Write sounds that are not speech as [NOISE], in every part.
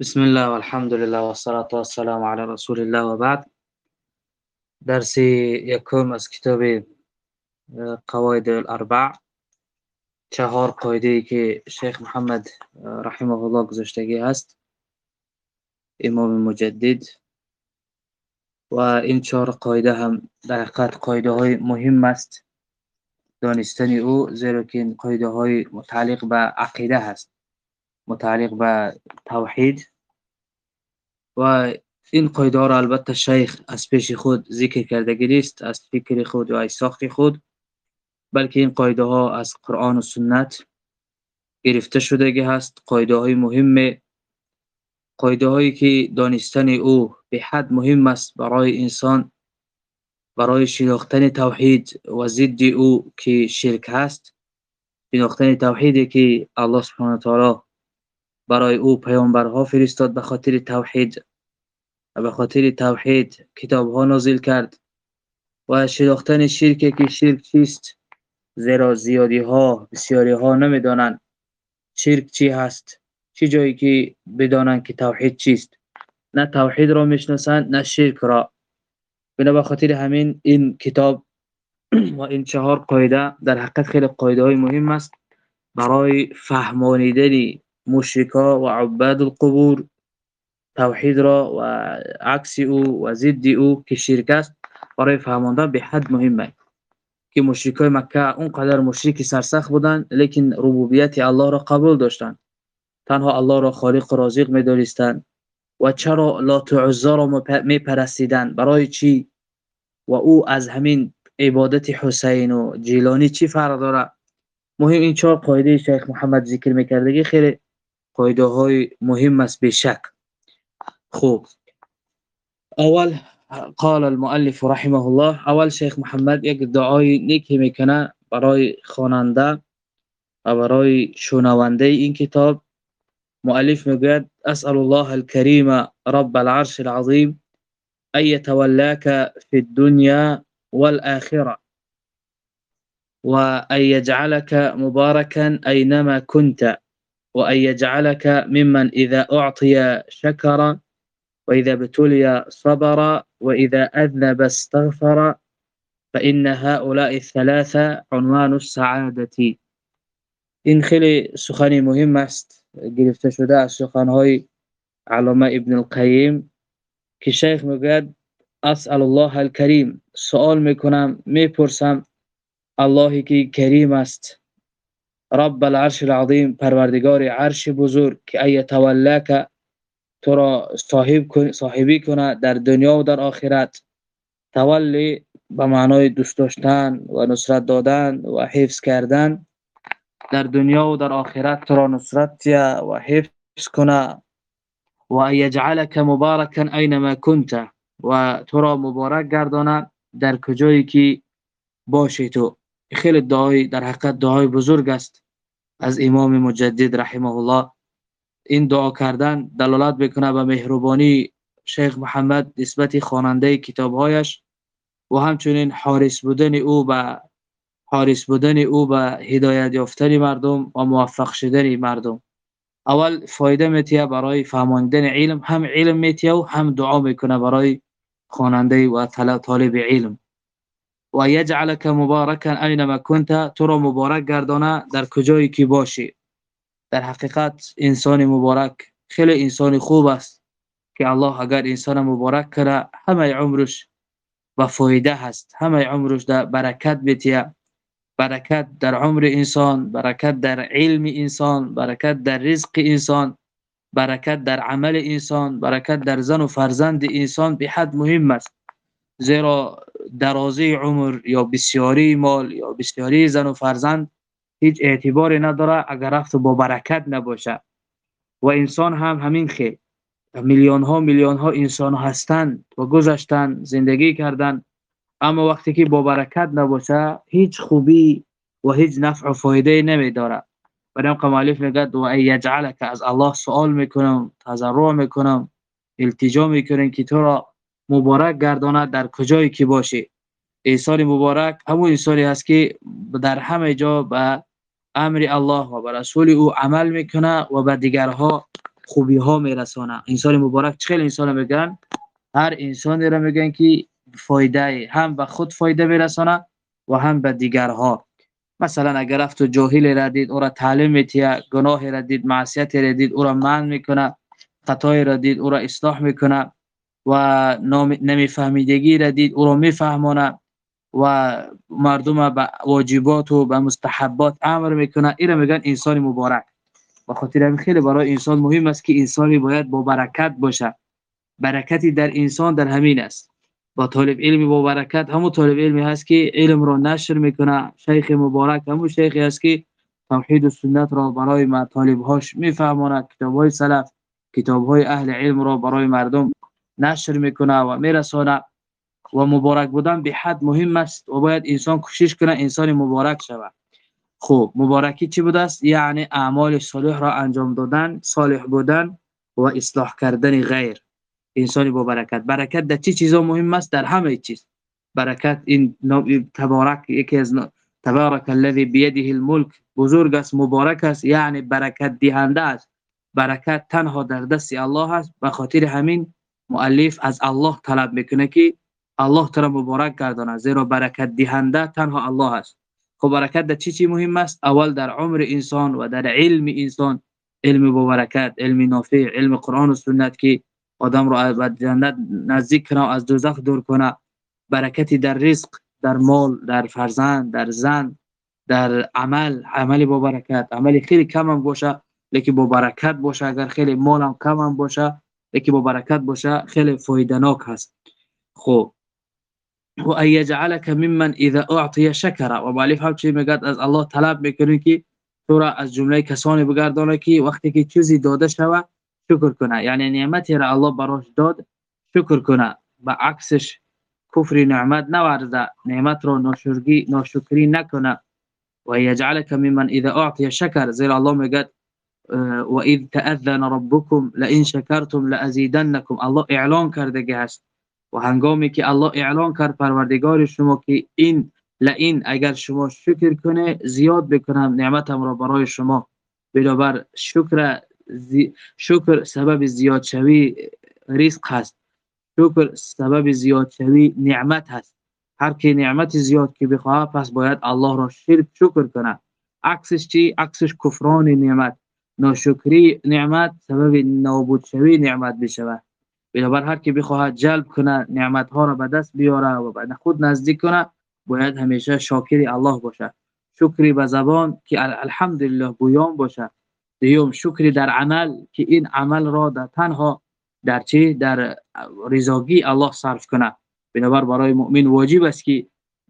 بسم الله والحمد لله والصلاة والسلام على رسول الله و بعد درس یکم از کتاب قواعد الأربع. چهار قاعدة ای که شیخ محمد رحمه الله گذاشتگی هست. امام مجدد. و این چهار قاعدة هم در قاعدة های مهم است. دانستن أو زیرا که این های متعلق به عقیده هست. متعلق به توحید. و این قاعده را البته شیخ از پیش خود ذکر کردگی نیست از فکر خود و از ساخت خود بلکه این قاعده ها از قرآن و سنت گرفته شدگی هست. قاعده های مهم قاعده هایی که دانستن او به حد مهم است برای انسان برای شناختن توحید و ضد او که شرک هست. شناختن توحیدی که الله سبحانه و تعالی برای او پیامبرها فرستاد به خاطر توحید به خاطر توحید کتاب ها نازل کرد و شناختن شرک که شرک چیست زیرا زیادی ها بسیاری ها نمی‌دانند شرک چی هست چی جایی که بدانند که توحید چیست. نه توحید را می‌شناسند نه شرک را. بنا به خاطر همین این کتاب [CLEARS THROAT] و این چهار قاعده در حقیقت خیلی قاعده های مهم است برای فهمانیدن مشرکا و عباد القبور توحید را و عکس او و ضد او که شرک است برای فهماندن به حد مهمه که مشرکای مکه اونقدر مشرک سرسخت بودند لیکن ربوبیت الله را قبول داشتند. تنها الله را خالق و رازق می‌دانستند و چرا لات و عزا را میپرستیدند؟ برای چی؟ و او از همین عبادت حسین و جیلانی چی فرق داره مهم این چهار قاعده شیخ محمد ذکر میکردگی خیلی مهم است به شک خوب. اول قال المؤلف رحمه الله اول شیخ محمد یک دعای نیکی میکنه برای خواننده و برای شنونده این کتاب. مؤلف میگوید اسأل الله الكريم رب العرش العظيم أن يتولاك في الدنيا والآخرة وان يجعلك مباركا أينما كنت. وأن يجعلك ممن إذا أعطي شكر وإذا ابتلي صبر وإذا أذنب استغفر فإن هؤلاء الثلاثة عنوان السعادة. این خیلی سخنی مهم است. گرفته شده از سخنهای علامه ابن القیم که شیخ میگوید اسأل الله الکریم سوال میکنم میپرسم اللهی که کریم است. رب العرش العظیم پروردگار عرش بزرگ که ای تولاک تو را صاحب صاحبی کنه در دنیا و در آخرت. تولی به معنای دوست داشتن و نصرت دادن و حفظ کردن. در دنیا و در آخرت تو را نصرت و حفظ کنه. و یجعلک مبارکا اینما کنت. و تو را مبارک گردانه در کجایی که باشی تو. خیلی دعای در حقیقت دعای بزرگ است از امام مجدد رحمه الله این دعا کردن دلالت بکنه به مهربانی شیخ محمد نسبت خواننده کتابهایش و همچنین حارس بودن او به حارس بودن او به هدایت یافتن مردم و موفق شدن مردم. اول فایده میتیه برای فهماندن علم هم علم میتیه و هم دعا می‌کنه برای خواننده و طالب علم. و یجعلک مبارکا اینما کنت تو را مبارک گردانه در کجایی که باشی. در حقیقت انسان مبارک خیلی انسان خوب است که الله اگر انسان مبارک کنه همه عمرش و فایده هست. همه عمرش در برکت بیتیه. برکت در عمر انسان برکت در علم انسان برکت در رزق انسان برکت در عمل انسان برکت در زن و فرزند انسان به حد مهم است. زیرا درازی عمر یا بسیاری مال یا بسیاری زن و فرزند هیچ اعتباری نداره اگر رفت با برکت نباشه. و انسان هم همین خیلی میلیون ها میلیون ها انسان هستند و گذشتن زندگی کردن اما وقتی که با برکت نباشه هیچ خوبی و هیچ نفع و فایده نمیداره برای قمالیف میگد و یجعلک. از الله سوال می‌کنم تضرع می‌کنم التجا می‌کنم که تو را مبارک گردانه در کجایی که باشی انسان مبارک همون انسانی هست که در همه جا به امر الله و به رسول او عمل می‌کنه و به دیگرها خوبی ها میرسانه انسان مبارک چه انسان میگن؟ هر انسانی را میگن که فایده هم به خود فایده میرسانه و هم به دیگرها. مثلا اگر رفت و جاهل را دید او را تعلیم میتیه گناه را دید معصیت را دید او را من می‌کنه خطای را دید او را اصلاح می‌کنه. و نمیفهمیدگی را دید. او را میفهمونه و مردم به واجبات و به مستحبات امر می‌کنه این میگن انسان مبارک. و خاطر همین خیلی برای انسان مهم است که انسانی باید با برکت باشه. برکتی در انسان در همین است. با طالب علم با برکت. همون طالب علمی هست که علم را نشر می‌کنه. شیخ مبارک همون شیخی است که توحید و سنت را برای ما طالب هاش میفهمونه کتاب های سلف کتاب های اهل علم را برای مردم نشر می‌کنه و میرسانه و مبارک بودن به حد مهم است و باید انسان کوشش کنه انسان مبارک شود. خب مبارکی چی بوده است؟ یعنی اعمال صالح را انجام دادن صالح بودن و اصلاح کردن غیر. انسانی با برکت. برکت در چه چیزا مهم است؟ در همه چیز. برکت این تبارک یکی از تبارک الذي بيده الملك بزرگ است مبارک است یعنی برکت دهنده است. برکت تنها در دست الله است. به خاطر همین مؤلف از الله طلب می‌کنه که الله ترا مبارک گرداند زیرا برکت دهنده تنها الله است. خب برکت در چی چی مهم است؟ اول در عمر انسان و در علم انسان. علم با برکت علم نافع علم قرآن و سنت که آدم رو به جنت نزدیک کنه از دوزخ دور کنه. برکتی در رزق در مال در فرزند در زن در عمل. عملی با برکت عملی خیلی کم هم باشه لیکن با برکت باشه. اگر خیلی مال هم کم هم باشه لیکن با برکت باشه خیلی فایدناک هست. خب. و ان يجعلك ممن اذا اعطي شكر و مؤلف هم چی از الله طلب می‌کنه که تو را از جمله کسانی بگردانه که وقتی که چیزی داده شوه شکر کنه. یعنی نعمتی را الله براش داد شکر کنه. به عکسش کفر نعمت نورزه. نعمت را ناشکری نکنه. و یجعلک ممن اذا اعطی شکر. زیرا الله میگه و اذ تاذن ربكم لئن شکرتم لازیدنکم الله اعلان کرده هست و هنگامی که الله اعلان کرد پروردگار شما که این لئن اگر شما شکر کنه زیاد بکنم نعمتم را برای شما بنابر شکر زی... شکر سبب زیاد شوی رزق هست شکر سبب زیاد شوی نعمت هست هر کی نعمت زیاد که بخواه پس باید الله را شرک شکر کنه عکسش چی عکسش کفران نعمت ناشکری نعمت سبب نابود شوی نعمت بشود بنابر هر کی بخواهد جلب کنه نعمت ها را به دست بیاره و به خود نزدیک کنه باید همیشه شاکر الله باشه. شکری به زبان که الحمدلله گویان باشه. دیوم شکری در عمل که این عمل را در تنها در چی؟ در رضاگی الله صرف کنه. بنابر برای مؤمن واجب است که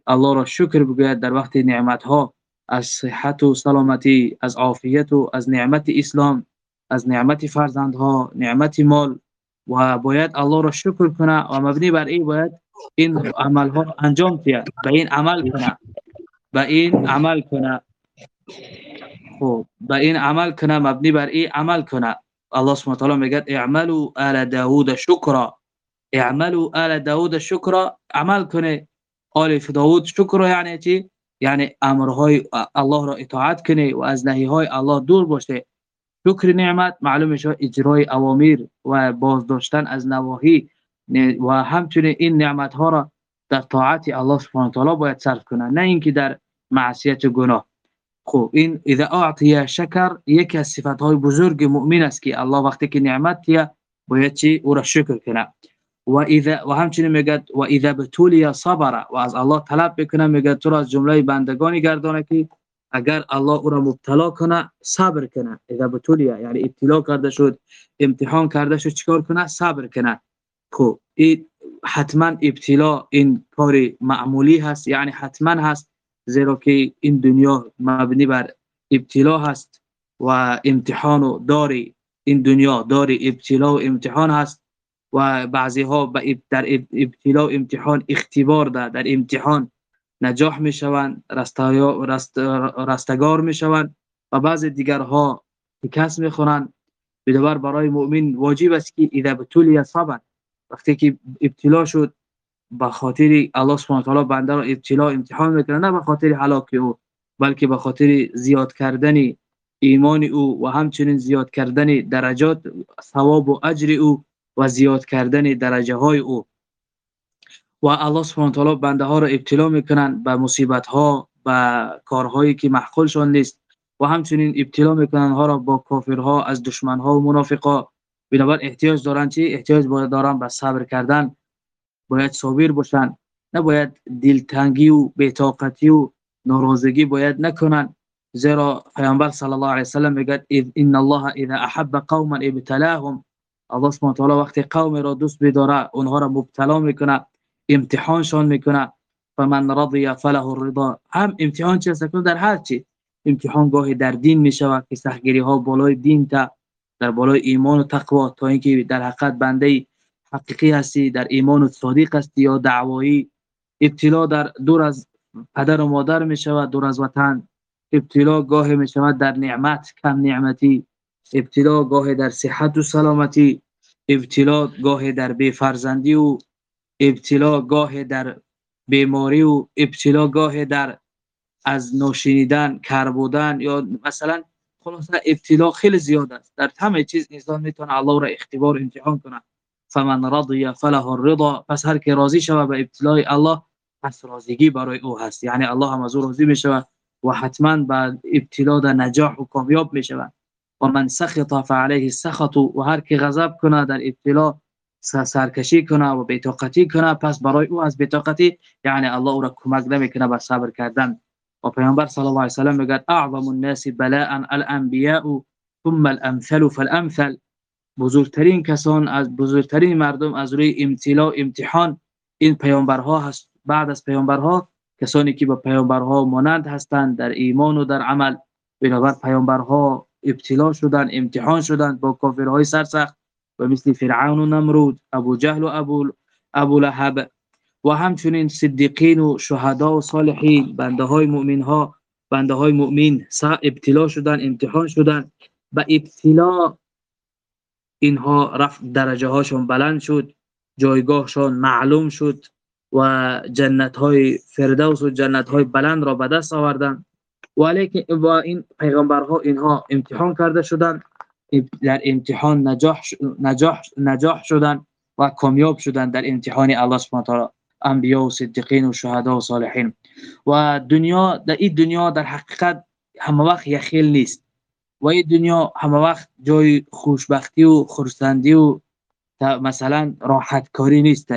الله را شکر بگوید در وقت نعمت ها از صحت و سلامتی از عافیت و از نعمت اسلام از نعمت فرزندها نعمت مال. و باید الله را شکر کنه و مبنی بر این باید این عمل ها انجام دهد به این عمل کنه. به این عمل کنه. خب به این عمل کنه مبنی بر این عمل کنه. الله سبحانه و تعالی میگه اعملوا آل داوود شکرا. اعملوا آل داوود شکرا. عمل کنه. آل داوود شکر یعنی چی؟ یعنی امرهای الله را اطاعت کنه و از نهی های الله دور باشه. شکر نعمت معلوم میشه اجرای اوامر و بازداشتن از نواهی. و همچنین این نعمت ها را در طاعت الله سبحانه تعالی باید صرف کنه نه اینکه در معصیت و گناه. خب این اذا اعطی شکر یکی از صفات های بزرگ مؤمن است که الله وقتی که نعمت دیا باید چی؟ او را شکر کنه. و اذا و همچنین میگه و اذا بتولی صبر و از الله طلب بکنه میگه تو را از جمله بندگانی گردانه که اگر الله او را مبتلا کنه صبر کنه اذا بتولی یعنی ابتلا کرده شد امتحان کرده شد چیکار کنه صبر کنه خب این حتما ابتلا این کار معمولی هست یعنی حتما هست زیرا که این دنیا مبنی بر ابتلا هست و امتحان داری این دنیا داری ابتلا و امتحان هست و بعضی ها در ابتلا و امتحان اختبار ده در امتحان نجاح می شوند رست رستگار می شوند و بعض دیگرها کس می خورند بدور برای مؤمن واجب است که اذا بتولی صبر وقتی که ابتلا شد به خاطر الله سبحانه و تعالی بنده را ابتلا امتحان می‌کنه نه به خاطر هلاک او بلکه به خاطر زیاد کردن ایمان او و همچنین زیاد کردن درجات ثواب و اجر او. و زیاد کردن درجه های او. و الله سبحانه تعالی بنده ها را ابتلا می‌کنن به مصیبت ها و کارهایی که محقولشان نیست و همچنین ابتلا می‌کنن ها را با کافرها از دشمنها و منافقا. بنابر احتیاج دارن چی؟ احتیاج دارن به صبر کردن. باید صابر باشن نباید دلتنگی و بیتاقتی و ناراضگی باید نکنن زیرا پیامبر صلی الله علیه و سلم میگه ان الله اذا احب قوما ابتلاهم الله سبحانه تعالی وقتی قوم را دوست بداره اونها را مبتلا می‌کنه امتحانشان می‌کنه فمن رضی فله الرضا. هم امتحان چه؟ است در هر چی. امتحان گاهی در دین می‌شود که سختگیری ها بالای دین تا در بالای ایمان و تقوا تا اینکه در حقیقت بنده حقیقی هستی در ایمان و صادق هستی یا دعوایی. ابتلا در دور از پدر و مادر می شود دور از وطن. ابتلا گاهی می شود در نعمت کم نعمتی. ابتلا گاهی در صحت و سلامتی. ابتلا گاهی در بی فرزندی و ابتلا گاهی در بیماری و ابتلا گاهی در از ناشنیدن کر بودن یا مثلا خلاصه ابتلا خیلی زیاد است. در همه چیز انسان می‌تونه الله را اختبار امتحان کنه. فمن رضی فله الرضا پس هر که راضی شوه به ابتلای الله پس راضیگی برای او هست. یعنی الله هم از او راضی می‌شوه و حتما بعد ابتلا در نجاح و کامیاب می‌شوه و من سخط فعليه السخط و هر غضب کنه در ابتلا سرکشی کنه و بیتاقتی کنه پس برای او از بیتاقتی یعنی الله او را کمک نمی‌کنه بر صبر کردن. و پیامبر صلی الله علیه و سلم میگه اعظم الناس بلاء الانبیاء ثم الامثل فالامثل. بزرگترین کسان از بزرگترین مردم از روی امتلا امتحان این پیامبرها هست. بعد از پیامبرها کسانی که با پیامبرها مانند هستند در ایمان و در عمل بنابر پیامبرها ابتلا شدن امتحان شدن با کافرهای سرسخت و مثل فرعون و نمرود ابو جهل و ابو ابو لهب و همچنین صدیقین و شهدا و صالحین بنده های مؤمن ها بنده های مؤمن ابتلا شدن امتحان شدن با ابتلا اینها رفت درجه هاشون بلند شد جایگاهشان معلوم شد و جنت های فردوس و جنت های بلند را به دست آوردن ولیکن با این پیغمبرها اینها امتحان کرده شدند. در امتحان نجاح نجاح نجاح شدن و کامیاب شدن در امتحان الله سبحانه و انبیا و صدیقین و شهدا و صالحین. و دنیا در این دنیا در حقیقت همه وقت یخیل نیست. و این دنیا همه وقت جای خوشبختی و خرسندی و مثلا راحت کاری نیست.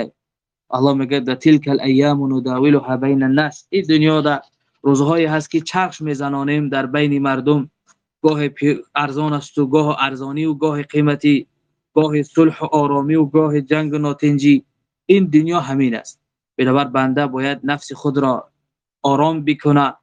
الله میگه تلک الایام نداولها بین الناس. این دنیا در روزهایی هست که چرخ میزنانیم در بین مردم. گاه ارزان است و گاه ارزانی و گاه قیمتی گاه صلح و آرامی و گاه جنگ و ناتنجی. این دنیا همین است. بنابر بنده باید نفس خود را آرام بکنه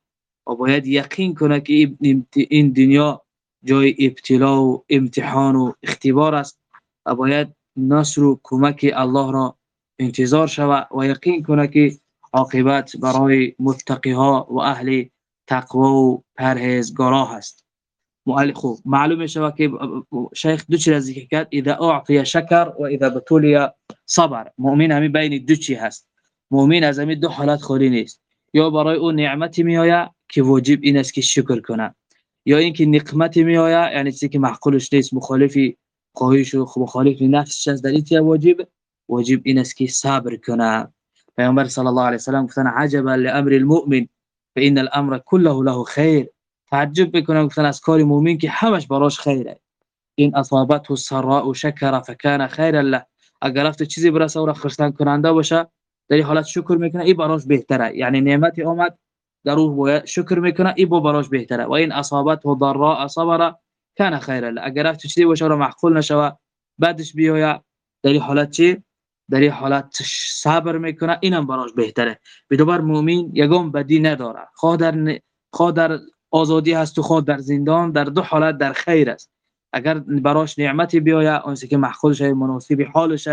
و باید یقین کنه که این دنیا جای ابتلا و امتحان و اختبار است و باید نصر و کمک الله را انتظار شود و یقین کنه که عاقبت برای متقی ها و اهل تقوا و پرهیزگارا هست خوب معلوم شود که شیخ دو چیز ذکر کرد اذا اعطی شکر و اذا بتولی صبر. مؤمن همین بین دو چی هست. مؤمن از همین دو حالت خالی نیست. یا برای او نعمتی میآید که واجب این است که شکر کنه یا اینکه نقمتی میآید یعنی چیزی که معقولش نیست مخالفی خواهش و مخالف نفسش از در واجب واجب این است که صبر کنه پیغمبر صلی الله علیه وسلم گفتن عجبا لأمر المؤمن فإن الأمر كله له خير. تعجب میکنه گفتن از کار مؤمن که همش براش خیره این أصابته سراء و شکر فکان خیرا له. اگر افت چیزی برا سورا خرسان کننده باشه در حالت شکر میکنه این براش بهتره. یعنی نعمت اومد در روح شکر میکنه این بو براش بهتره. و این اصابته ضراء صبر کان خیرا اگر افت چیزی باشه و معقول نشوه بعدش بیاید. در حالت چی؟ در این حالت صبر می‌کنه. اینم براش بهتره. بدوبر مؤمن یگام بدی نداره. خواه در خواه در آزادی هست و خواه در زندان در دو حالت در خیر است. اگر براش نعمتی بیاید اونسی که محخول شه مناسب حالش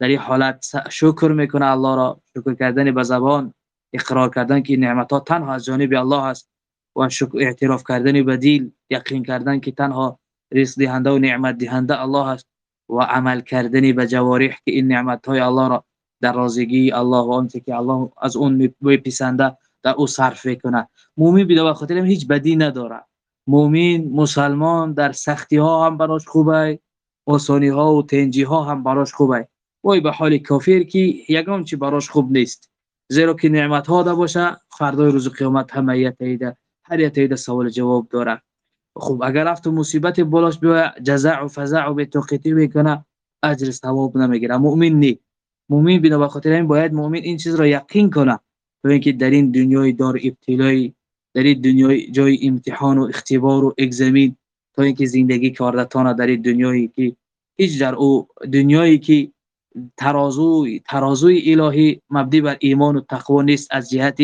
در این حالت شکر می‌کنه الله را. شکر کردن به زبان اقرار کردن که نعمت ها تنها از جانب الله است. و شکر اعتراف کردن به دل یقین کردن که تنها رزق دهنده و نعمت دهنده الله است. و عمل کردن به جوارح که این نعمت های الله را در رازگی الله و آنچه که الله از اون میپسنده در او صرف کنه مومن بیده و خاطر هیچ بدی نداره. مؤمن مسلمان در سختی ها هم براش خوبه آسانی ها و تنجی ها هم براش خوبه. وای به حال کافر که یگان چی براش خوب نیست. زیرا که نعمت ها ده باشه فردای روز قیامت همه یتیده هر یتیده سوال جواب داره. خب اگر رفت مصیبت بالاش بیا جزع و فزع و بتوقیتی می‌کنه اجر ثواب نمی‌گیره. مؤمن نی. مؤمن بنا به خاطر این باید مؤمن این چیز را یقین کنه. تو اینکه در این دنیای دار ابتلایی در این دنیای جای امتحان و اختبار و اگزمین تا اینکه زندگی کاردتان در این دنیایی که هیچ در او دنیایی که ترازوی ترازوی الهی مبدی بر ایمان و تقوا نیست. از جهت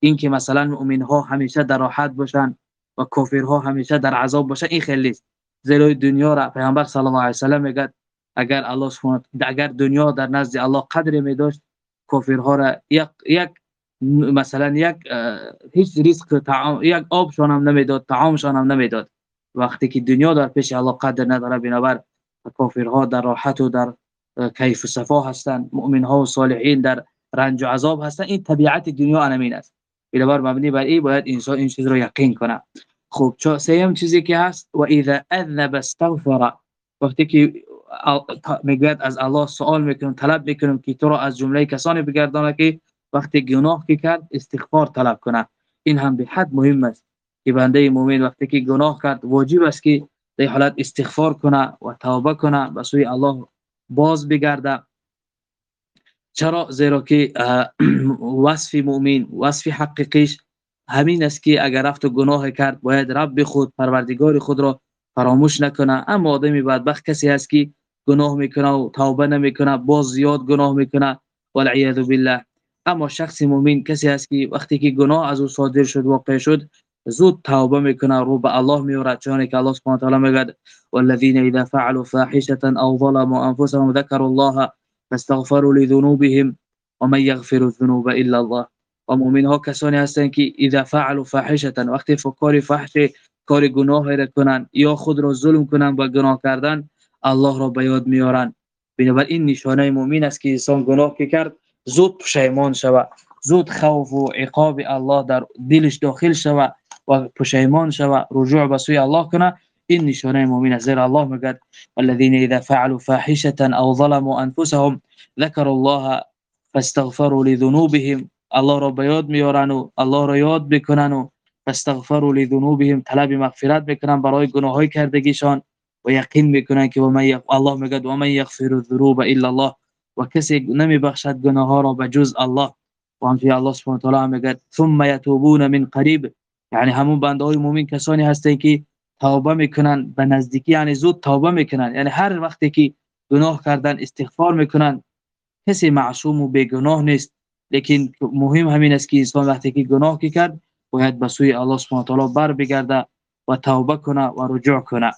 اینکه مثلا مؤمن ها همیشه در راحت باشن. و کافرها همیشه در عذاب باشن این خیلی است. زیرا دنیا را پیامبر صلی الله علیه و سلم میگه اگر الله سبحانه اگر دنیا در نزد الله قدر می داشت کافرها را یک یک مثلا یک هیچ ریسک تعام یک آبشان هم نمی‌داد طعامشان هم نمی‌داد. وقتی که دنیا در پیش الله قدر نداره بنابر کافرها در راحت و در کیف و صفا هستند مؤمن ها و صالحین در رنج و عذاب هستند. این طبیعت دنیا انمین است. بنابر مبنی بر این باید انسان این چیز رو یقین کنه خب چه سیم چیزی که هست و اذا اذنب استغفر. وقتی که از الله سوال می‌کنم طلب می‌کنم که تو را از جمله کسانی بگردانه که وقتی گناه که کرد استغفار طلب کنه. این هم به حد مهم است که بنده مؤمن وقتی که گناه کرد واجب است که در حالت استغفار کنه و توبه کنه به سوی الله باز بگرده. چرا؟ زیرا که [CLEARS THROAT] وصف مؤمن وصف حقیقیش همین است که اگر رفت و گناه کرد باید رب خود پروردگار خود را فراموش نکنه. اما آدمی بدبخت کسی است که گناه می‌کنه و توبه نمی‌کنه باز زیاد گناه می‌کنه والعیاذ بالله. اما شخص مؤمن کسی است که وقتی که گناه از او صادر شد واقع شد زود توبه می‌کنه رو به الله میورد چون که الله سبحانه و تعالی میگه والذین اذا فعلوا فاحشه او ظلموا انفسهم ذكروا الله فاستغفروا لذنوبهم ومن يغفر الذنوب الا الله. و مؤمن ها کسانی هستند که اذا فعلوا فاحشه وقتی فکر فحش کار گناه را کنن یا خود را ظلم کنن و گناه کردن الله را به یاد میارن بنابراین نشانه مؤمن است که انسان گناه که کرد زود پشیمان شود. زود خوف و عقاب الله در دلش داخل شود و پشیمان شود. رجوع به سوی الله کنه. این نشانه مؤمن است زیرا الله میگه الذين إذا فعلوا فاحشة أو ظلموا أنفسهم ذكروا الله فاستغفروا لذنوبهم. الله را به یاد میارن و الله را یاد بکنن و فاستغفروا لذنوبهم. طلب مغفرت میکنن برای گناههای کردگیشان و یقین میکنن که الله میگه و من یغفر الذنوب إلا الله. و کسی نمیبخشد گناه به جز الله. و همچنین الله سبحانه و تعالی ثم یتوبون من قریب یعنی همون های مؤمن کسانی که توبه می‌کنن به نزدیکی یعنی زود توبه می‌کنن. یعنی هر وقتی که گناه کردن استغفار می‌کنن کسی معصوم و بیگناه نیست. لیکن مهم همین است که انسان وقتی که گناه کرد باید به سوی الله سبحانه تعالی بر بگرده و توبه کنه و رجوع کنه.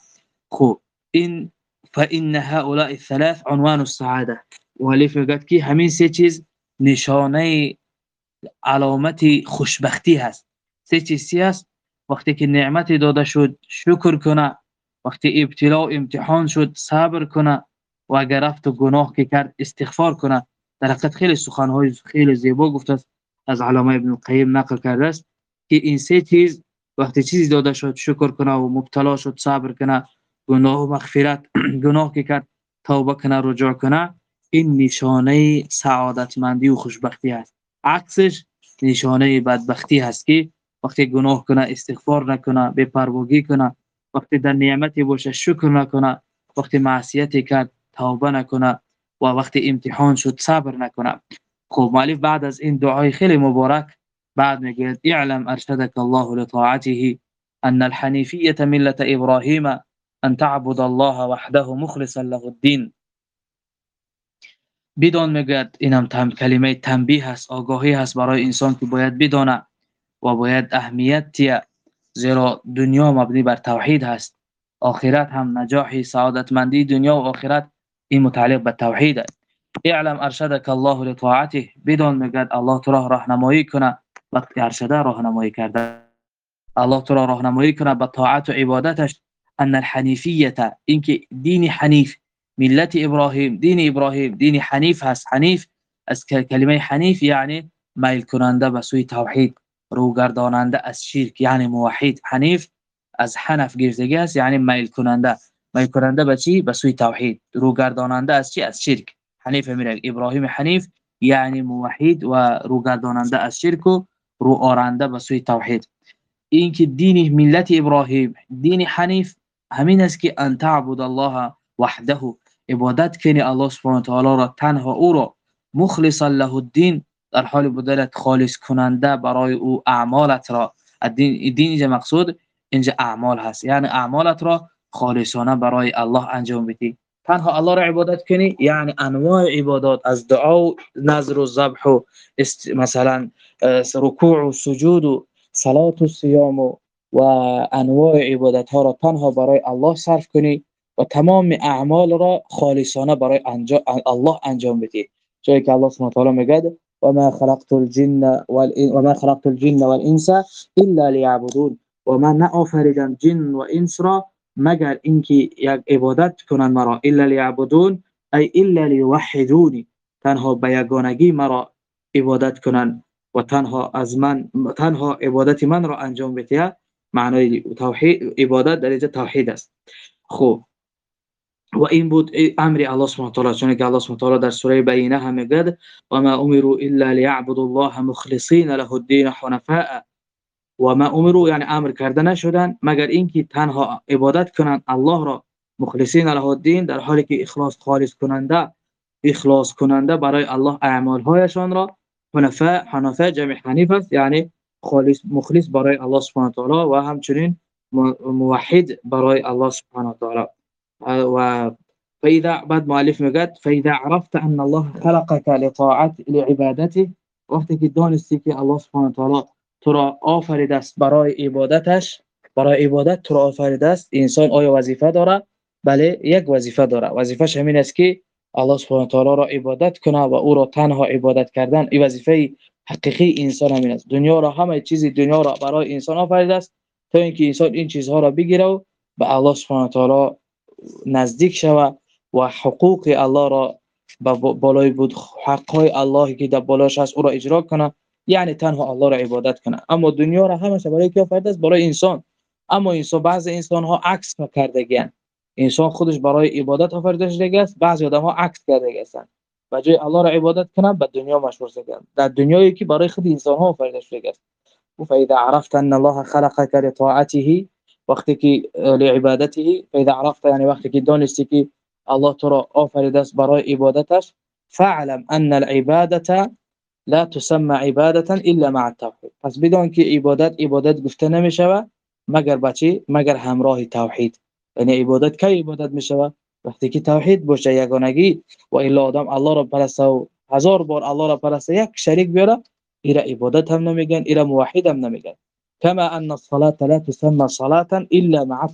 خب این فان هؤلاء الثلاث عنوان السعاده مؤلف میگه که همین سه چیز نشانه علامت خوشبختی هست. سه چیزی است وقتی که نعمت داده شد شکر کنه. وقتی ابتلا و امتحان شد صبر کنه. و اگر رفت و گناه که کرد استغفار کنه. در حقیقت خیلی سخنهای خیلی زیبا گفته است. از علامه ابن القیم نقل کرده است که این سه چیز وقتی چیزی داده شد شکر کنه و مبتلا شد صبر کنه. گناه و مغفرت [CLEARS THROAT] گناه که کرد توبه کنه رجوع کنه. این نشانه سعادتمندی و خوشبختی است عکسش نشانه بدبختی هست که وقتی گناه کنه استغفار نکنه به پرواگی کنه وقتی در نعمتی باشه شکر نکنه وقتی معصیتی کرد توبه نکنه و وقتی امتحان شد صبر نکنه. خب مؤلف بعد از این دعای خیلی مبارک بعد میگه اعلم ارشدك الله لطاعته ان الحنيفيه مله ابراهيم ان تعبد الله وحده مخلصا له الدين بدون می‌گوید اینم تم کلمه تنبیه هست آگاهی هست برای انسان که باید بدانه. و باید اهمیت زیرا دنیا مبنی بر توحید هست. آخرت هم نجاح سعادتمندی دنیا و آخرت این متعلق به توحید است. اعلم ارشدك الله لطاعته. بدون می‌گوید الله تو را راهنمایی کنه. وقتی ارشده راهنمایی کرده الله تو را راهنمایی کنه به طاعت و عبادتش. ان الحنیفیه اینکه دین حنیف ملت ابراهیم دین ابراهیم دین حنیف هست. حنیف از کلمه حنیف یعنی میل کننده به سوی توحید. روگرداننده از شرک یعنی موحد حنیف از حنف گرفتگی است یعنی میل کننده. میل کننده به چی؟ به سوی توحید. روگرداننده از چی؟ از شرک حنیف میره. ابراهیم حنیف یعنی موحد و روگرداننده از شرک و رو آرنده به سوی توحید. این که دین ملت ابراهیم دین حنیف همین است که ان تعبد الله وحده. عبادت کنی الله سبحانه و تعالی را تنها او را. مخلصا له الدین. در حال خالص کننده برای او اعمالت را دین دین اینجا مقصود اینجا اعمال هست. یعنی اعمالت را خالصانه برای الله انجام بدی. تنها الله را عبادت کنی یعنی انواع عبادات از دعا و نظر و ذبح و مثلا رکوع و سجود و صلات و صیام و, و انواع عبادت ها را تنها برای الله صرف کنی و تمام اعمال را خالصانه برای انجام الله انجام بدی. جایی که الله سبحانه و تعالی میگه و ما خلقت الجن و ما خلقت الجن والانس الا ليعبدون. و من نآفریدم جن و انس را مگر اینکه یک عبادت مرا الا ليعبدون ای الا ليوحدوني تنها به یگانگی مرا عبادت کنند و تنها از من تنها عبادت من را انجام بده معنای توحید عبادت در اینجا توحید است. خب و این بود أمر الله سبحانه تعالی چون که الله سبحانه تعالی در سورة بینه هم میگه و ما أمروا إلا ليعبدوا الله مخلصین له الدين حنفاء. و ما أمروا یعنی أمر کرده نشدن مگر اینکه تنها عبادت کنند الله را مخلصین له الدين در حالی که اخلاص خالص کننده اخلاص کننده برای الله اعمال هایشان را حنفاء حنفاء جمع حنیف است یعنی خالص مخلص برای الله سبحانه تعالی و همچنین موحد برای الله سبحانه تعالی و فاذا بعد مؤلف میگه فاذا عرفت ان الله خلقك لطاعت لعبادته وقتی که دانستی که الله سبحانه تعالی تو را آفریده است برای عبادتش برای عبادت تو را آفریده است انسان آیا وظیفه داره بله یک وظیفه داره وظیفش همین است که الله سبحانه تعالی را عبادت کنه و او را تنها عبادت کردن. این وظیفه حقیقی انسان همین است. دنیا را همه چیزی دنیا را برای انسان آفریده است تا اینکه انسان این چیزها را بگیره و به الله سبحانه تعالی نزدیک شود و حقوق الله را بالای بود. حقهای الله که در بالاش هست او را اجرا کنه. یعنی تنها الله را عبادت کنه. اما دنیا را همش برای کی آفریده است برای انسان. اما انسان بعض انسان ها عکس کردگی انسان خودش برای عبادت آفریده شده است بعضی آدم ها عکس کرده هستند. و جای الله را عبادت کنن به دنیا مشهور شدن در دنیایی که برای خود انسان ها آفریده شده است فاذا عرفت ان الله خلقك لطاعته وقتی که لعبادته. فإذا عرفت که دانستی که الله آفریده است برای عبادتش فعلم أن العبادة لا تسمى عبادة إلا مع التوحید پس بدون که عبادت عبادت گفته نمیشه مگر بچی مگر همراه توحید. یعنی عبادت کی عبادت میشه وقتی که توحید باشه یگانگی. و الا آدم الله را پرسته و هزار بار الله را پرسته یک شریک بیاره ایرا عبادت هم نمیگن ایرا موحد هم نمیگن. كما أن الصلاة لا تسمى صلاة إلا مع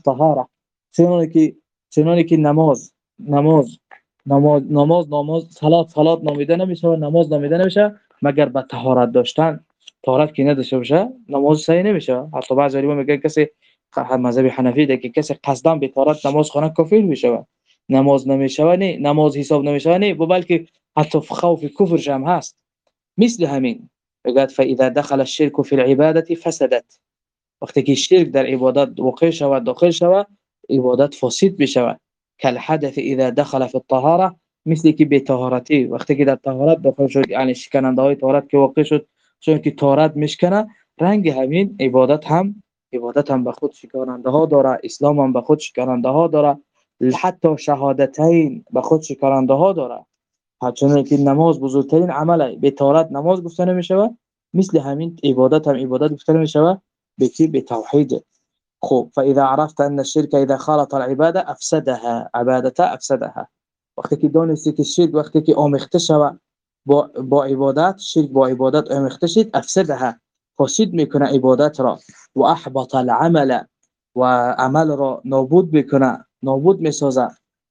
چون که چون که نماز. نماز نماز نماز. نماز صلات صلات نامیده نمیشه نماز نامیده نمیشه مگر با طهارت داشتن. طهارت که نداشته باشه نماز صحیح نمیشه. حتی بعضی علما میگن کسی مذهب حنفی ده که کسی قصدن به طهارت نماز خونه کافر میشه. نماز نمیشه نه نماز حساب نمیشه نه بلکه حتی خوف کفر هم هست. مثل همین بگد فإذا دخل الشرك في العبادة فسدت. وقتی که شرک در عبادت وقع شود داخل شود عبادت فاسد بشود کل حدث إذا دخل في الطهارة مثل که به طهارتی وقتی در طهارت داخل شد یعنی شکننده های طهارت که واقع شد چون که طهارت میشکنه رنگ همین عبادت هم عبادت هم به خود شکاننده ها داره. اسلام هم به خود شکاننده ها داره. حتی شهادتین به خود شکاننده ها داره. چون که نماز بزرگترین عمله به طهارت نماز گفته نمیشه مثل همین عبادت هم عبادت گفته نمیشه به کی؟ به توحید. خب فاذا عرفت ان الشرك اذا خالط العباده افسدها عبادته افسدها وقتی که دانستی که شرک وقتی که آمیخته شود با با عبادت شرک با عبادت آمیخته شد افسدها فاسد می‌کنه عبادت را. و احبط العمل و عمل را نابود می‌کنه نابود می‌سازه.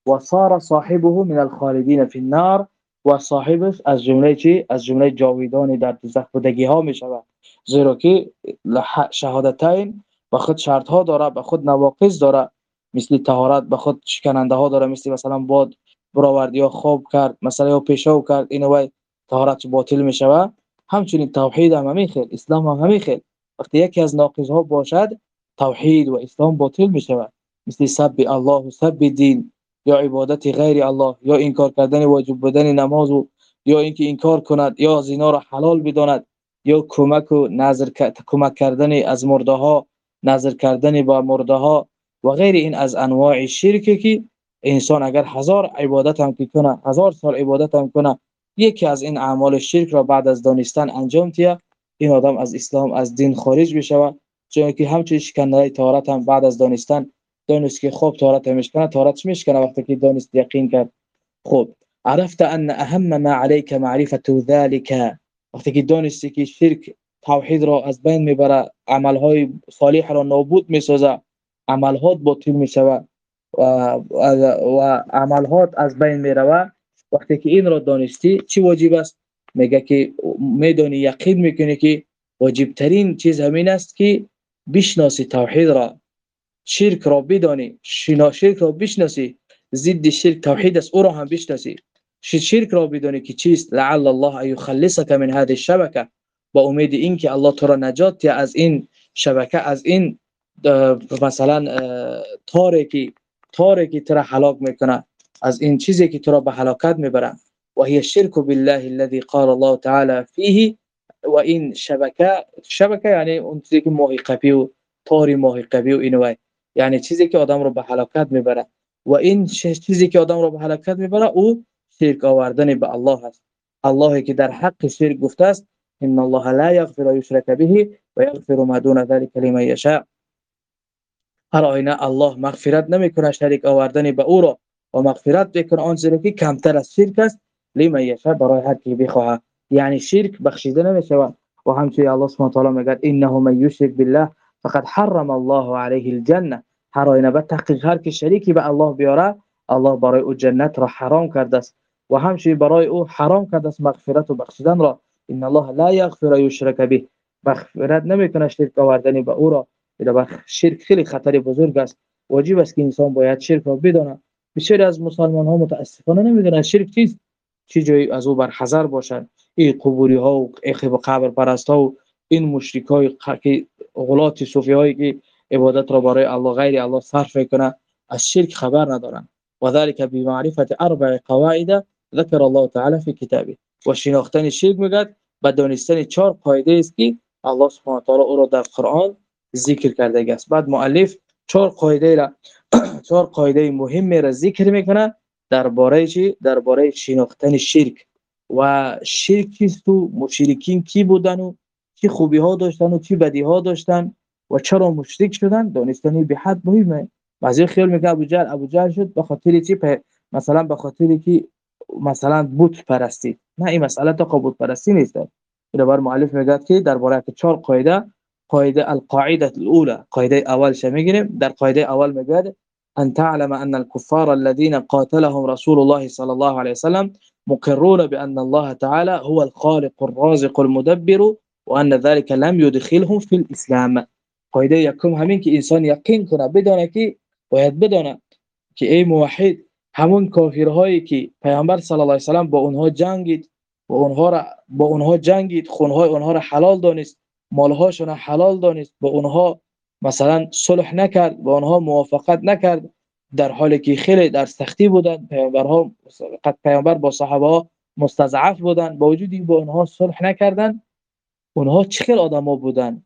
و صار صاحبه من الخالدین فی النار و صاحبش از جمله چی؟ از جمله جاویدانی در دوزخ بودگی ها می شود زیرا که شهادتین به خود شرط ها داره به خود نواقص داره. مثل طهارت به خود شکننده ها داره. مثل مثلا باد براوردی یا خواب کرد مثلا یا پیشاو کرد این وای طهارت باطل می شود همچنین توحید هم همین خیل اسلام هم همین خیل. وقتی یکی از ناقص ها باشد توحید و اسلام باطل می شود مثل سب الله و سب دین. یا عبادت غیر الله یا انکار کردن واجب بودن نماز و یا اینکه انکار کند یا زنا را حلال بداند یا کمک و نظر کمک کردن از مرده ها نظر کردن با مرده ها و غیر این از انواع شرکی که انسان اگر هزار عبادت هم کنه هزار سال عبادت هم کنه یکی از این اعمال شرک را بعد از دانستن انجام تیه این آدم از اسلام از دین خارج بشه چون که همچنین شکننده تارت هم بعد از دانستن دانست که خوب تارت میشکنه تارتش میشکنه وقتی که دانست یقین کرد. خوب عرفت ان اهم ما عليك معرفه ذلك وقتی که دانستی که شرک توحید را از بین می‌بره عملهای صالح را نابود می‌سازه عملهات باطل می‌شوه و, و عملهات از بین می‌روه. وقتی که این را دانستی چی واجب است؟ میگه که میدانی یقین می‌کنی که واجب ترین چیز همین است که بشناسی توحید را. شرک را بدانی شرک را بشناسی ضد شرک توحید است او را هم بشناسی. شرک را بدانی که چیست؟ لعل الله ان يخلصك من هذه الشبكه با امید اینکه الله تو را نجات از این شبکه از این مثلا تاره که تاره که تو را هلاک می‌کنه از این چیزی که تو را به هلاکت می‌بره و هي الشرك بالله الذي قال الله تعالى فيه و این شبکه شبکه یعنی اون چیزی و تاری محققی و اینو یعنی چیزی که آدم رو به هلاکت میبره. و این چیزی که آدم رو به هلاکت میبره أو شرک آوردن به الله است. الله که در حق شرک گفته است إن الله لا یغفر یشرک به و یغفر ما دون ذلك لمن یشاء. هر آینه الله مغفرت نمیکنه شریک آوردن به أو را. و مغفرت بکنه آن چیزی که کمتر از شرک است لمن یشاء برای هر کی بخواه یعنی شرک بخشیده نمیشه و همچنین الله سبحانه و تعالی میگه إنه من یشرک بالله. فقد حرم الله عليه الجنة. حرينا بتحقيق هر كي شريكي با الله بياره الله براي أو جنت را حرام كردست و همشي براي أو حرام كردست مغفرت و بخشدن را. ان الله لا يغفر يشرك به. مغفرت نميكنه شرك آوردن به أو را. اذا شرك خيلي خطر بزرگ است. واجب است كه انسان باید شرك را بدانه بسیار از مسلمان ها متاسفانه نمیدونن شرک چیست. چه چی از أو بر حذر باشند. این قبوری ها و اخ قبر پرستا و این مشرک های غلات صوفی هایی که عبادت را برای الله غیر الله صرف کنه از شرک خبر ندارن. و ذلك بمعرفه اربع قواعد ذكر الله تعالى في كتابه و شناختن شرک میگد با دانستن چهار قاعده است که الله سبحانه و تعالی او را در قرآن ذکر کرده است. بعد مؤلف چهار قاعده را [CLEARS THROAT] چهار قاعده مهم را ذکر می‌کنه درباره چی؟ درباره شناختن شرک. و شرک چیست و مشرکین کی بودن و چی خوبی ها داشتن و چی بدی ها داشتن و چرا مشرک شدن دانستنی به حد مهمه. بعضی خیال میگه ابو جهل ابو جهل شد به خاطر چی؟ مثلا به خاطر که مثلا بت پرستی. نه این مسئله تا بت پرستی نیست. این بار مؤلف میگه که درباره چهار قاعده قاعده القاعده الاولى قاعده اول می‌گیریم؟ در قاعده اول میگه ان تعلم ان الكفار الذين قاتلهم رسول الله صلى الله عليه وسلم مقرون بان الله تعالى هو الخالق الرازق المدبر وان ذلك لم يدخلهم في الاسلام قاعده یکم همین که انسان یقین کنه بدونه که باید بدونه که ای موحد همون کافرهایی که پیامبر صلی الله علیه و با اونها جنگید با اونها را با اونها جنگید خونهای اونها را حلال دانست مالهاشون حلال دانست با اونها مثلا صلح نکرد با اونها موافقت نکرد در حالی که خیلی در سختی بودن پیامبرها قد پیامبر با صحابه مستضعف بودن با وجودی با اونها صلح نکردن. اونها چه آدما بودن؟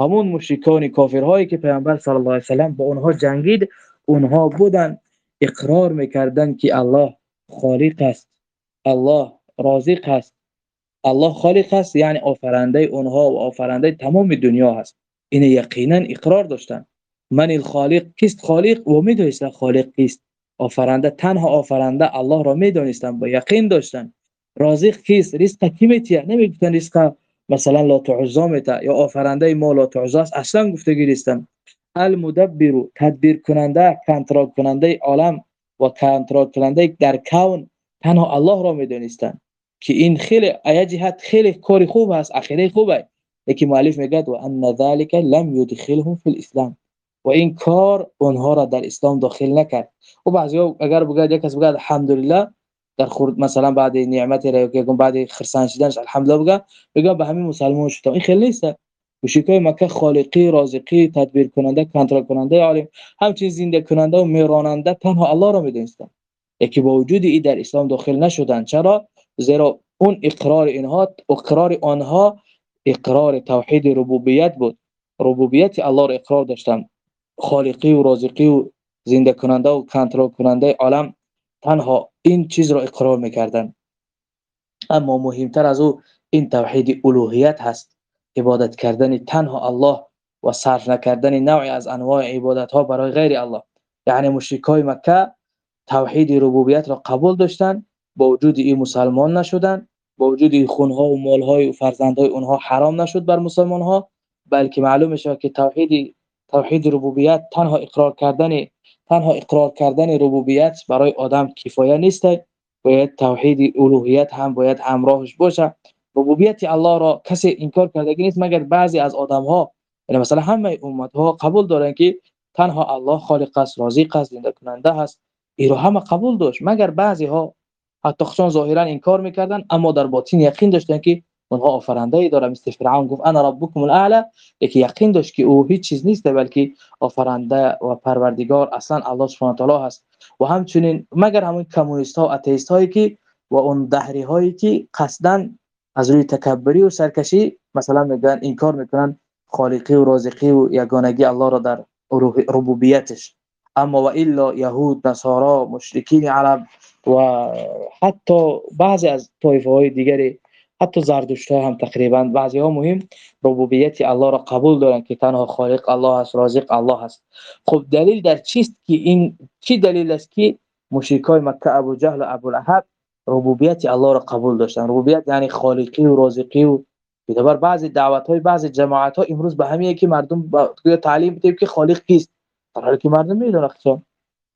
همون مشرکان کافرهایی که پیامبر صلی الله علیه و سلام با اونها جنگید اونها بودن. اقرار می‌کردن که الله خالق است الله رازق است. الله خالق است یعنی آفرنده اونها و آفرنده تمام دنیا هست. این یقینا اقرار داشتن. من الخالق کیست؟ خالق؟ و می‌دونستن خالق کیست. آفرنده تنها آفرنده الله را می‌دونستن با یقین داشتن. رازق کیست؟ رزق کی میتیه نمی‌گفتن رزق مثلا لا تعزا میته یا آفرنده ما لا تعزا است. اصلا گفتگی نیستن المدبر تدبیر کننده کنترل کننده عالم و کنترل کننده در کون تنها الله را می‌دونستن که این خیلی ایه جهت خیلی کار خوب است اخیره خوبه. لیکن مؤلف میگه و ان ذلك لم يدخلهم في الاسلام. و این کار اونها را در اسلام داخل نکرد. و بعضی اگر بگه یک کس بگه الحمدلله. در خورد مثلا بعد نعمت را که بعد خرسان شدنش الحمدلله بگه بگه به همین مسلمان شدم. این خیلی نیست. مشرکای مکه خالقی رازقی تدبیر کننده کنترل کننده عالم همچنین زنده کننده و میراننده تنها الله را می‌دونستند یکی با وجود این در اسلام داخل نشدن. چرا؟ زیرا اون اقرار اینها اقرار آنها اقرار توحید ربوبیت بود. ربوبیت الله را اقرار داشتن. خالقی و رازقی و زنده کننده و کنترل کننده عالم تنها این چیز را اقرار می‌کردن. اما مهمتر از او این توحید الوهیت هست. عبادت کردن تنها الله و صرف نکردن نوعی از انواع عبادت ها برای غیر الله. یعنی مشرکای مکه توحید ربوبیت را قبول داشتن با وجود این مسلمان نشدن با وجود این خونها و مالهای و فرزندهای اونها حرام نشد بر مسلمان ها بلکه معلوم شد که توحید توحید ربوبیت تنها اقرار کردن تنها اقرار کردن ربوبیت برای آدم کفایه نیست. باید توحید الوهیت هم باید همراهش باشه. ربوبیت الله را کسی انکار کرده نیست مگر بعضی از آدم ها یعنی مثلا همه امت ها قبول دارن که تنها الله خالق است رازق است زنده کننده است. ایرو همه قبول داشت. مگر بعضی ها حتی خصوصا ظاهرا انکار می‌کردن اما در باطن یقین داشتن که اونها آفرنده ای داره مثل فرعون گفت انا ربکم الاعلى یکی یقین داشت که او هیچ چیز نیست بلکه آفرنده و پروردگار اصلا الله سبحانه و تعالی هست. و همچنین مگر همون کمونیست ها و اتئیست هایی که و اون دهری هایی که قصدا از روی تکبری و سرکشی مثلا میگن انکار می‌کنن خالقی و رازقی و یگانگی الله را در ربوبیتش. اما و الا یهود نصارا مشرکین عرب و حتی بعضی از طایفه های دیگری حتی زردشت ها هم تقریبا. بعضی ها مهم ربوبیت الله را قبول دارن که تنها خالق الله است رازق الله است. خب دلیل در چیست که این چی دلیل است که مشرکای مکه ابو جهل و ابو لهب ربوبیت الله را قبول داشتن؟ ربوبیت یعنی خالقی و رازقی و بدبر بعضی دعوت های بعضی جماعت ها امروز به همین که مردم با تعلیم بدیم که خالق کیست؟ در حالی که مردم می‌دونن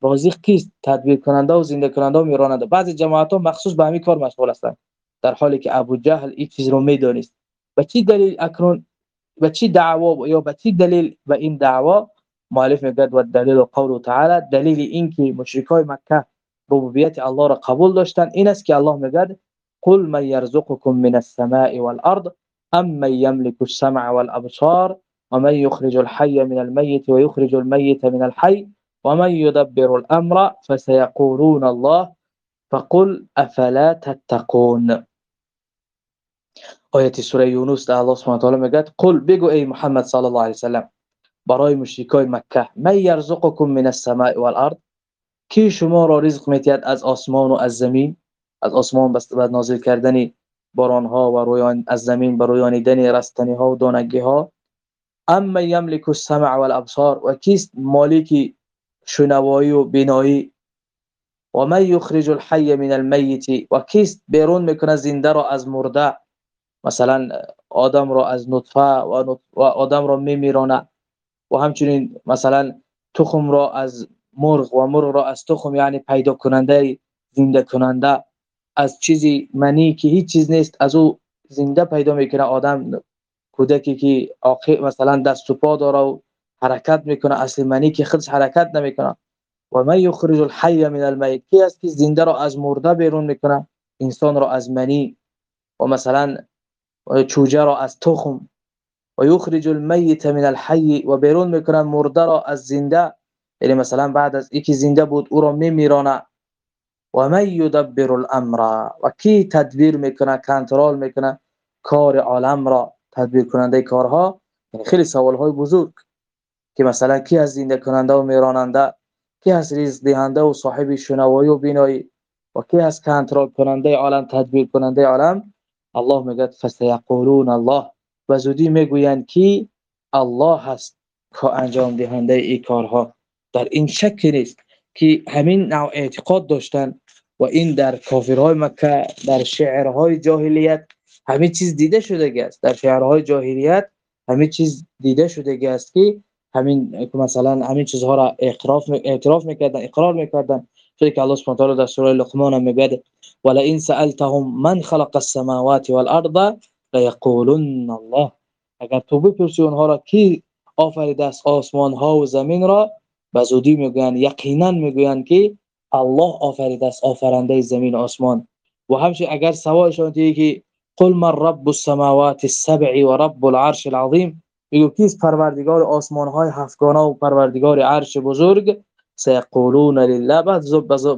رازق کیست؟ تدبیر کننده و زنده کننده و میراننده. بعضی جماعت ها مخصوص به همین کار مشغول هستند در حالی که ابو جهل این چیز رو میدونست. و چی دلیل اکنون؟ و چی دعوا یا به چی دلیل به این دعوا؟ مؤلف میگه و دلیل قول تعالی دلیل این که مشرکای مکه ربوبیت الله را قبول داشتن این است که الله میگه قل من يرزقكم من السماء والارض ام من يملك السمع والابصار ومن يخرج الحي من الميت ويخرج الميت من الحي ومن يدبر الامر فسيقولون الله فقل افلا تتقون. آیت سوره یونس در الله سبحانه تعالی میگه قل بگو ای محمد صلی الله علیه و سلم برای مشرکای مکه من یرزقکم من السماء والارض؟ کی شما را رزق میتید از آسمان و از زمین؟ از آسمان بس بعد نازل کردن باران ها و رویان از زمین بر رویانیدن رستنی ها و دانگی ها اما یملک السمع والابصار و کیست؟ مالکی شنوایی و بینایی. و من یخرج الحی من المیت و کیست؟ بیرون میکنه زنده را از مرده. مثلا آدم را از نطفه و, و آدم را میمیرانه و همچنین مثلا تخم را از مرغ و مرغ را از تخم یعنی پیدا کننده زنده کننده از چیزی منی که هیچ چیز نیست از او زنده پیدا می‌کنه. آدم کودکی که مثلا دست و پا داره و حرکت می‌کنه اصل منی که خودش حرکت نمی‌کنه. و من یخرج الحی من المیت. کی است که زنده را از مرده بیرون می‌کنه؟ انسان را از منی. و مثلا چوجه را از تخم و یخرج المیت من الحی و بیرون می‌کنه مرده را از زنده. یعنی مثلا بعد از یکی زنده بود او را میمیرانه. و من یدبر الامر. و کی تدبیر می‌کنه کنترل می‌کنه کار عالم را تدبیر کننده کارها؟ یعنی خیلی سوال های بزرگ. که مثلا کی از زنده کننده و میراننده؟ کی از رزق دهنده و صاحب شنوایی و بینایی؟ و کی از کنترل کننده عالم تدبیر کننده عالم؟ الله میگه فسيقولون الله. و زودی می‌گویند کی الله هست که انجام دهنده این کارها. در این شک نیست که همین نوع اعتقاد داشتن و این در کافرهای مکه در شعرهای جاهلیت همه چیز دیده شده است. در شعرهای جاهلیت همه چیز دیده شده است که همین مثلا همین چیزها را اقراف اعتراف می‌کردن اقرار می‌کردن. که الله سبحانه و تعالی در سورة لقمان میگه ولا ان سألتهم من خلق السماوات والأرض ليقولن الله. اگر تو بپرسی اونها را کی آفریده آسمان ها و زمین را؟ به زودی میگویند یقینا میگویند که الله آفریده است آفرنده زمین و آسمان. و همچنین اگر سوالشون که قل من رب السماوات السبع و رب العرش العظیم میگو کیست پروردگار آسمان های هفتگانه و پروردگار عرش بزرگ؟ سیقولون لله. بعد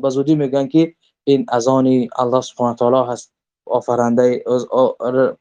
بزودی میگن که این از الله سبحانه تعالی هست. آفرنده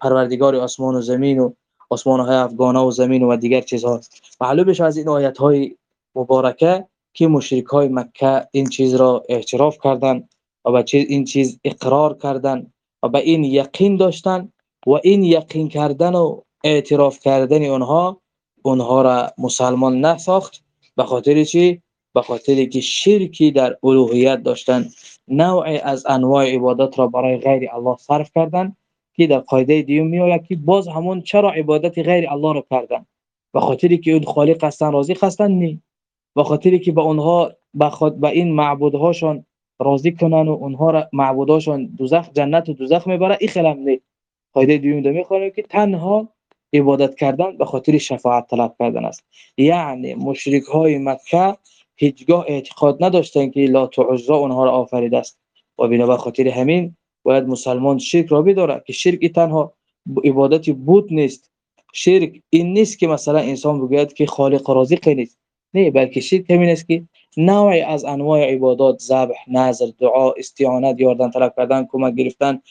پروردگار آسمان و زمین و آسمان های افغانه و زمین و دیگر چیزها معلومش از این آیت های مبارکه که مشرک های مکه این چیز را اعتراف کردن و به این چیز اقرار کردن و به این یقین داشتن و این یقین کردن و اعتراف کردن اونها اونها را مسلمان نساخت. به خاطر چی؟ به که شرکی در الوهیت داشتن نوعی از انواع عبادت را برای غیر الله صرف کردن که در قاعده دیوم می که باز همون چرا عبادت غیر الله را کردن. به که اون خالق هستن راضی هستن نی. به که به اونها به خود به این معبودهاشون راضی کنن و اونها را معبودهاشون دوزخ جنت و دوزخ می‌بره این خلم نی. قاعده دیوم دو می‌خوانیم که تنها عبادت کردن به شفاعت طلب کردن است. یعنی مشرک های مکه هیچگاه اعتقاد نداشتن که لا تعزا اونها را آفریده است. و بنا خاطر همین باید مسلمان شرک را بداره که شرک تنها عبادت بود نیست. شرک این نیست که مثلا انسان بگوید که خالق رازق نیست. نه بلکه شرک همین است که نوعی از انواع عبادات ذبح نظر دعا استعانت یاردن طلب کردن کمک گرفتن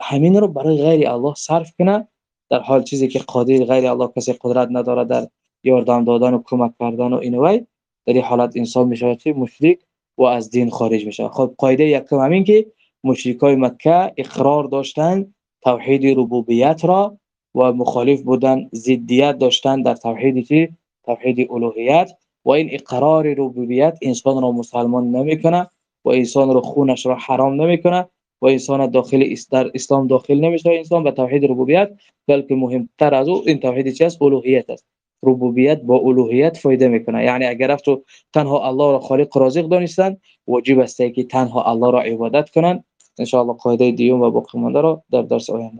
همین رو برای غیر الله صرف کنه. در حال چیزی که قادر غیر الله کسی قدرت نداره در یاردن دادن و کمک کردن و اینوای. در حالت انسان میشه چه مشرک و از دین خارج میشه خب قاعده یکم همین که مشرکای مکه اقرار داشتن توحید ربوبیت را و مخالف بودن ضدیت داشتن در توحید چی توحید الوهیت و این اقرار ربوبیت انسان را مسلمان نمی‌کنه و انسان را خونش را حرام نمی‌کنه و انسان داخل در اسلام داخل نمیشه. انسان به توحید ربوبیت بلکه مهمتر از او این توحید چی است؟ الوهیت است. ربوبیت با الوهیت فایده می‌کنه. یعنی اگر تو تنها الله را خالق رازق دانستن واجب است که تنها الله را عبادت کنن. ان شاء الله قاعده دیوم و باقی مانده را در درس آینده.